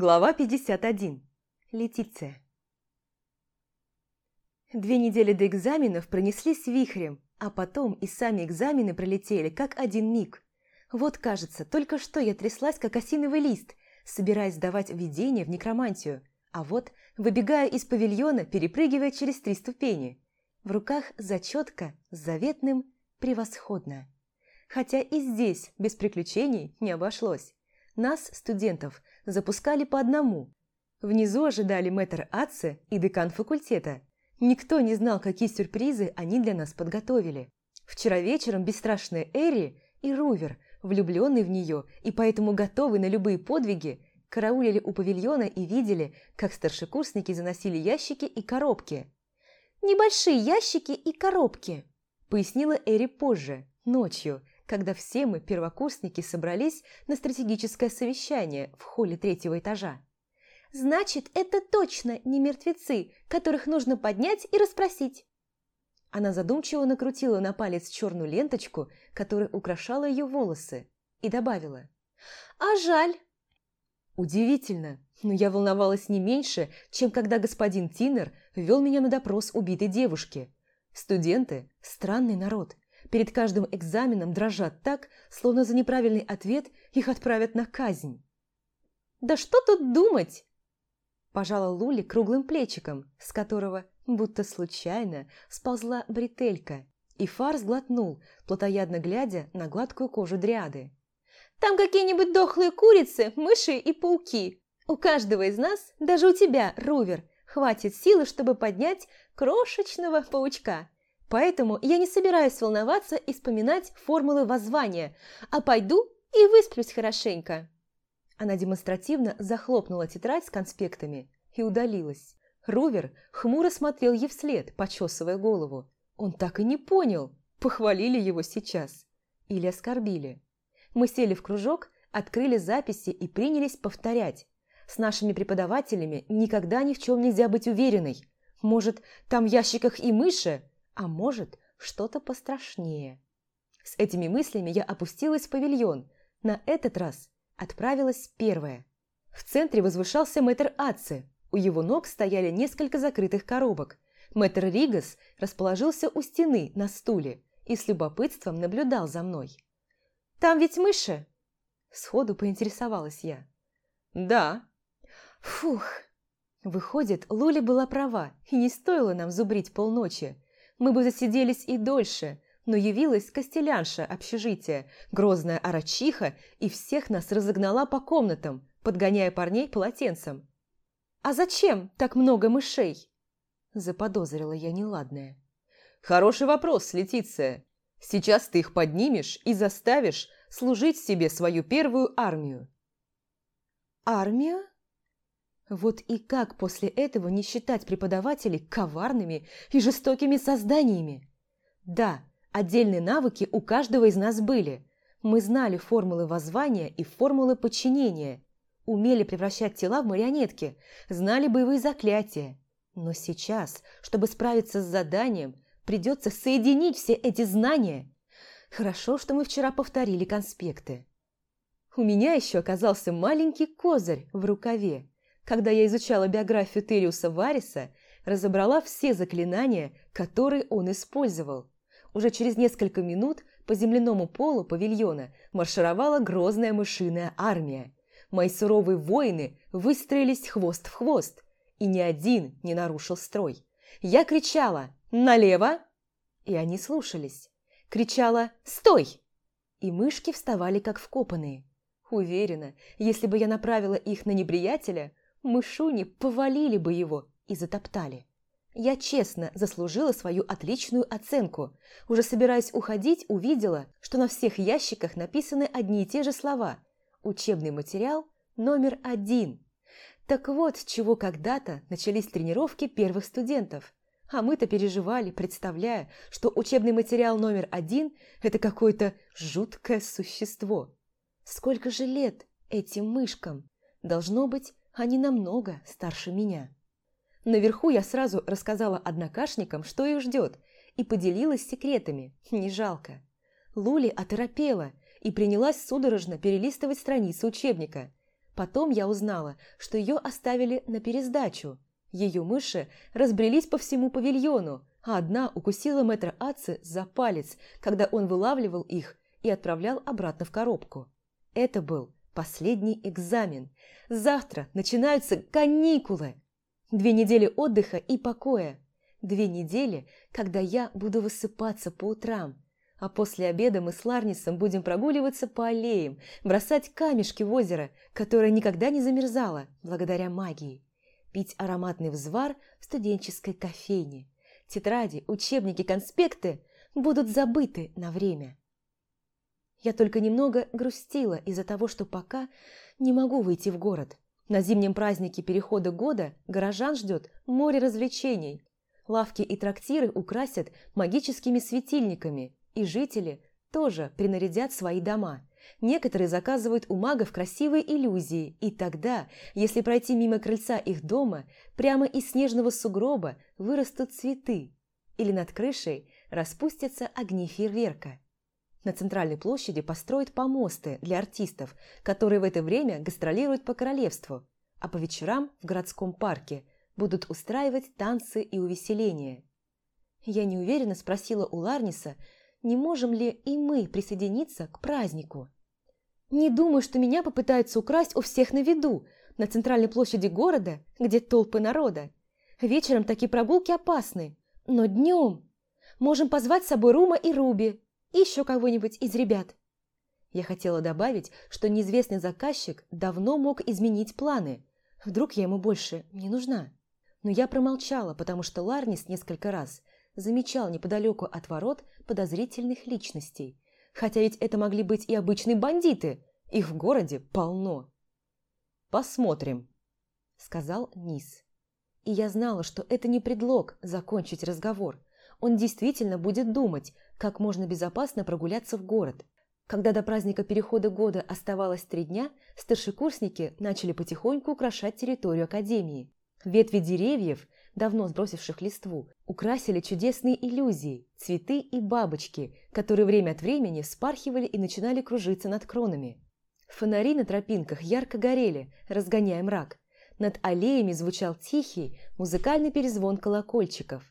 Глава 51. Летиция. Две недели до экзаменов пронеслись вихрем, а потом и сами экзамены пролетели, как один миг. Вот, кажется, только что я тряслась, как осиновый лист, собираясь сдавать введение в некромантию, а вот, выбегая из павильона, перепрыгивая через три ступени. В руках зачетка с заветным «превосходно». Хотя и здесь без приключений не обошлось. Нас, студентов, запускали по одному. Внизу ожидали мэтр Атце и декан факультета. Никто не знал, какие сюрпризы они для нас подготовили. Вчера вечером бесстрашная Эри и Рувер, влюбленный в нее и поэтому готовый на любые подвиги, караулили у павильона и видели, как старшекурсники заносили ящики и коробки. «Небольшие ящики и коробки», – пояснила Эри позже, ночью, когда все мы, первокурсники, собрались на стратегическое совещание в холле третьего этажа. «Значит, это точно не мертвецы, которых нужно поднять и расспросить!» Она задумчиво накрутила на палец черную ленточку, которая украшала ее волосы, и добавила. «А жаль!» Удивительно, но я волновалась не меньше, чем когда господин Тинер вел меня на допрос убитой девушки. Студенты – странный народ – перед каждым экзаменом дрожат так, словно за неправильный ответ их отправят на казнь. «Да что тут думать?» Пожала Лули круглым плечиком, с которого, будто случайно, сползла бретелька, и Фар сглотнул, плотоядно глядя на гладкую кожу дриады. «Там какие-нибудь дохлые курицы, мыши и пауки. У каждого из нас, даже у тебя, Рувер, хватит силы, чтобы поднять крошечного паучка. Поэтому я не собираюсь волноваться и вспоминать формулы воззвания, а пойду и высплюсь хорошенько». Она демонстративно захлопнула тетрадь с конспектами и удалилась. Рувер хмуро смотрел ей вслед, почесывая голову. Он так и не понял, похвалили его сейчас или оскорбили. Мы сели в кружок, открыли записи и принялись повторять. С нашими преподавателями никогда ни в чем нельзя быть уверенной. Может, там в ящиках и мыши, а может, что-то пострашнее. С этими мыслями я опустилась в павильон. На этот раз отправилась первая. В центре возвышался мэтр Аци. У его ног стояли несколько закрытых коробок. Мэтр Ригас расположился у стены на стуле и с любопытством наблюдал за мной. «Там ведь мыши?» Сходу поинтересовалась я. «Да». «Фух». Выходит, Лули была права, и не стоило нам зубрить полночи мы бы засиделись и дольше, но явилась костелянша общежития, грозная арачиха, и всех нас разогнала по комнатам, подгоняя парней полотенцем. «А зачем так много мышей?» Заподозрила я неладное. «Хороший вопрос, Летиция. Сейчас ты их поднимешь и заставишь служить себе свою первую армию». «Армию?» Вот и как после этого не считать преподавателей коварными и жестокими созданиями? Да, отдельные навыки у каждого из нас были. Мы знали формулы воззвания и формулы подчинения, умели превращать тела в марионетки, знали боевые заклятия. Но сейчас, чтобы справиться с заданием, придется соединить все эти знания. Хорошо, что мы вчера повторили конспекты. У меня еще оказался маленький козырь в рукаве – когда я изучала биографию Териуса Вариса, разобрала все заклинания, которые он использовал. Уже через несколько минут по земляному полу павильона маршировала грозная мышиная армия. Мои суровые воины выстроились хвост в хвост, и ни один не нарушил строй. Я кричала «Налево!» И они слушались. Кричала «Стой!» И мышки вставали как вкопанные. Уверена, если бы я направила их на неприятеля, мышуни повалили бы его и затоптали. Я честно заслужила свою отличную оценку. Уже собираясь уходить, увидела, что на всех ящиках написаны одни и те же слова. Учебный материал номер один. Так вот, с чего когда-то начались тренировки первых студентов. А мы-то переживали, представляя, что учебный материал номер один – это какое-то жуткое существо. Сколько же лет этим мышкам? Должно быть, они намного старше меня. Наверху я сразу рассказала однокашникам, что их ждет, и поделилась секретами, не жалко. Лули оторопела и принялась судорожно перелистывать страницы учебника. Потом я узнала, что ее оставили на пересдачу. Ее мыши разбрелись по всему павильону, а одна укусила мэтра Аци за палец, когда он вылавливал их и отправлял обратно в коробку. Это был последний экзамен. Завтра начинаются каникулы. Две недели отдыха и покоя. Две недели, когда я буду высыпаться по утрам, а после обеда мы с Ларнисом будем прогуливаться по аллеям, бросать камешки в озеро, которое никогда не замерзало благодаря магии, пить ароматный взвар в студенческой кофейне. Тетради, учебники, конспекты будут забыты на время. Я только немного грустила из-за того, что пока не могу выйти в город. На зимнем празднике перехода года горожан ждет море развлечений. Лавки и трактиры украсят магическими светильниками – и жители тоже принарядят свои дома. Некоторые заказывают у магов красивые иллюзии, и тогда, если пройти мимо крыльца их дома, прямо из снежного сугроба вырастут цветы, или над крышей распустятся огни фейерверка. На центральной площади построят помосты для артистов, которые в это время гастролируют по королевству, а по вечерам в городском парке будут устраивать танцы и увеселения. Я неуверенно спросила у Ларниса, не можем ли и мы присоединиться к празднику. Не думаю, что меня попытаются украсть у всех на виду, на центральной площади города, где толпы народа. Вечером такие прогулки опасны, но днем можем позвать с собой Рума и Руби, и еще кого-нибудь из ребят. Я хотела добавить, что неизвестный заказчик давно мог изменить планы. Вдруг я ему больше не нужна. Но я промолчала, потому что Ларнис несколько раз замечал неподалеку от ворот подозрительных личностей. Хотя ведь это могли быть и обычные бандиты, их в городе полно. «Посмотрим», – сказал Низ. И я знала, что это не предлог закончить разговор. Он действительно будет думать, как можно безопасно прогуляться в город. Когда до праздника перехода года оставалось три дня, старшекурсники начали потихоньку украшать территорию Академии. Ветви деревьев давно сбросивших листву, украсили чудесные иллюзии, цветы и бабочки, которые время от времени спархивали и начинали кружиться над кронами. Фонари на тропинках ярко горели, разгоняя мрак. Над аллеями звучал тихий, музыкальный перезвон колокольчиков.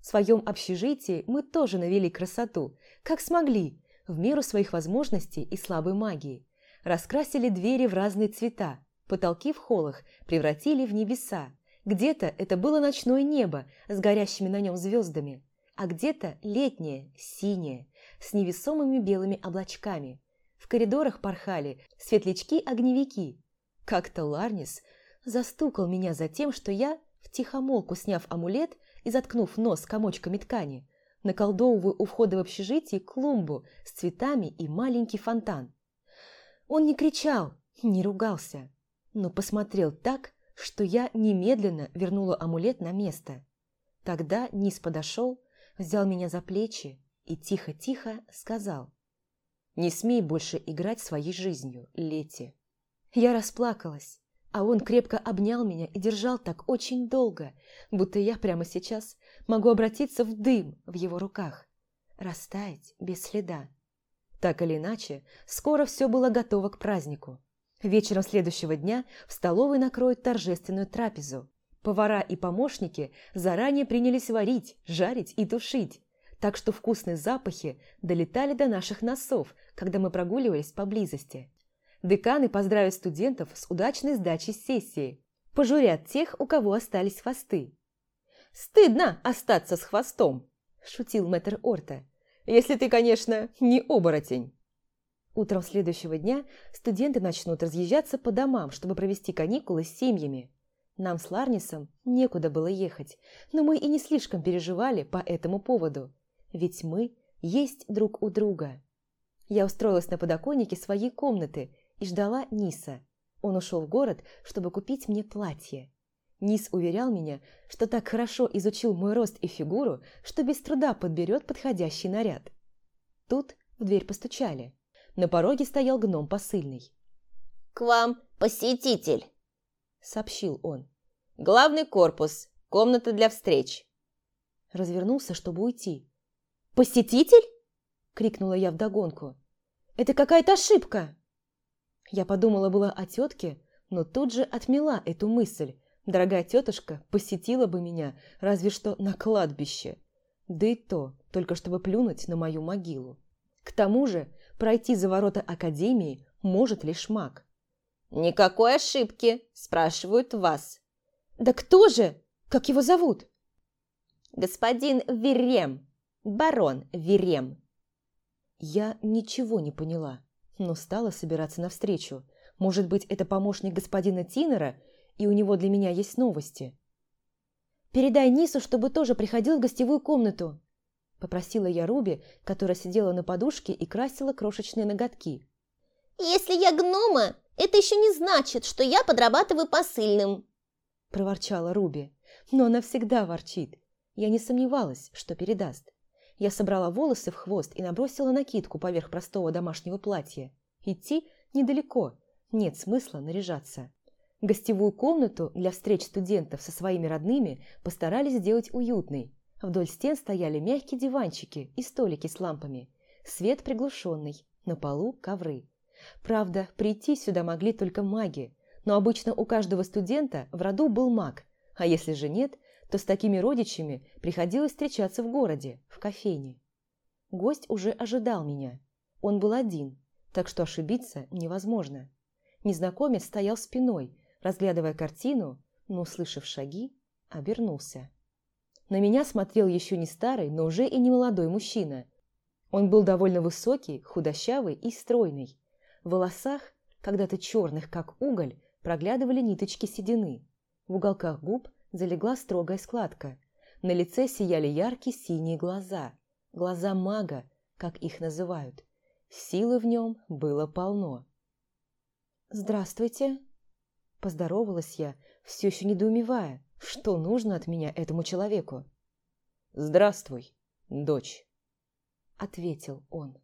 В своем общежитии мы тоже навели красоту, как смогли, в меру своих возможностей и слабой магии. Раскрасили двери в разные цвета, потолки в холлах превратили в небеса, где-то это было ночное небо с горящими на нем звездами, а где-то летнее, синее, с невесомыми белыми облачками. В коридорах порхали светлячки-огневики. Как-то Ларнис застукал меня за тем, что я, втихомолку сняв амулет и заткнув нос комочками ткани, наколдовываю у входа в общежитие клумбу с цветами и маленький фонтан. Он не кричал, не ругался, но посмотрел так, что я немедленно вернула амулет на место. Тогда Низ подошел, взял меня за плечи и тихо-тихо сказал «Не смей больше играть своей жизнью, Лети». Я расплакалась, а он крепко обнял меня и держал так очень долго, будто я прямо сейчас могу обратиться в дым в его руках, растаять без следа. Так или иначе, скоро все было готово к празднику. Вечером следующего дня в столовой накроют торжественную трапезу. Повара и помощники заранее принялись варить, жарить и тушить, так что вкусные запахи долетали до наших носов, когда мы прогуливались поблизости. Деканы поздравят студентов с удачной сдачей сессии, пожурят тех, у кого остались хвосты. «Стыдно остаться с хвостом!» – шутил мэтр Орта. «Если ты, конечно, не оборотень!» Утром следующего дня студенты начнут разъезжаться по домам, чтобы провести каникулы с семьями. Нам с Ларнисом некуда было ехать, но мы и не слишком переживали по этому поводу, ведь мы есть друг у друга. Я устроилась на подоконнике своей комнаты и ждала Ниса. Он ушел в город, чтобы купить мне платье. Нис уверял меня, что так хорошо изучил мой рост и фигуру, что без труда подберет подходящий наряд. Тут в дверь постучали. На пороге стоял гном посыльный. «К вам посетитель!» – сообщил он. «Главный корпус, комната для встреч». Развернулся, чтобы уйти. «Посетитель?» – крикнула я вдогонку. «Это какая-то ошибка!» Я подумала было о тетке, но тут же отмела эту мысль. Дорогая тетушка посетила бы меня разве что на кладбище. Да и то, только чтобы плюнуть на мою могилу. К тому же, пройти за ворота Академии может лишь маг. «Никакой ошибки», – спрашивают вас. «Да кто же? Как его зовут?» «Господин Верем, барон Верем». Я ничего не поняла, но стала собираться навстречу. Может быть, это помощник господина Тинера, и у него для меня есть новости. «Передай Нису, чтобы тоже приходил в гостевую комнату», попросила я Руби, которая сидела на подушке и красила крошечные ноготки. «Если я гнома, это еще не значит, что я подрабатываю посыльным», проворчала Руби. Но она всегда ворчит. Я не сомневалась, что передаст. Я собрала волосы в хвост и набросила накидку поверх простого домашнего платья. Идти недалеко, нет смысла наряжаться. Гостевую комнату для встреч студентов со своими родными постарались сделать уютной. Вдоль стен стояли мягкие диванчики и столики с лампами. Свет приглушенный, на полу ковры. Правда, прийти сюда могли только маги, но обычно у каждого студента в роду был маг, а если же нет, то с такими родичами приходилось встречаться в городе, в кофейне. Гость уже ожидал меня. Он был один, так что ошибиться невозможно. Незнакомец стоял спиной, разглядывая картину, но, услышав шаги, обернулся. На меня смотрел еще не старый, но уже и не молодой мужчина. Он был довольно высокий, худощавый и стройный. В волосах, когда-то черных, как уголь, проглядывали ниточки седины. В уголках губ залегла строгая складка. На лице сияли яркие синие глаза. Глаза мага, как их называют. Силы в нем было полно. «Здравствуйте!» Поздоровалась я, все еще недоумевая, что нужно от меня этому человеку. «Здравствуй, дочь!» Ответил он.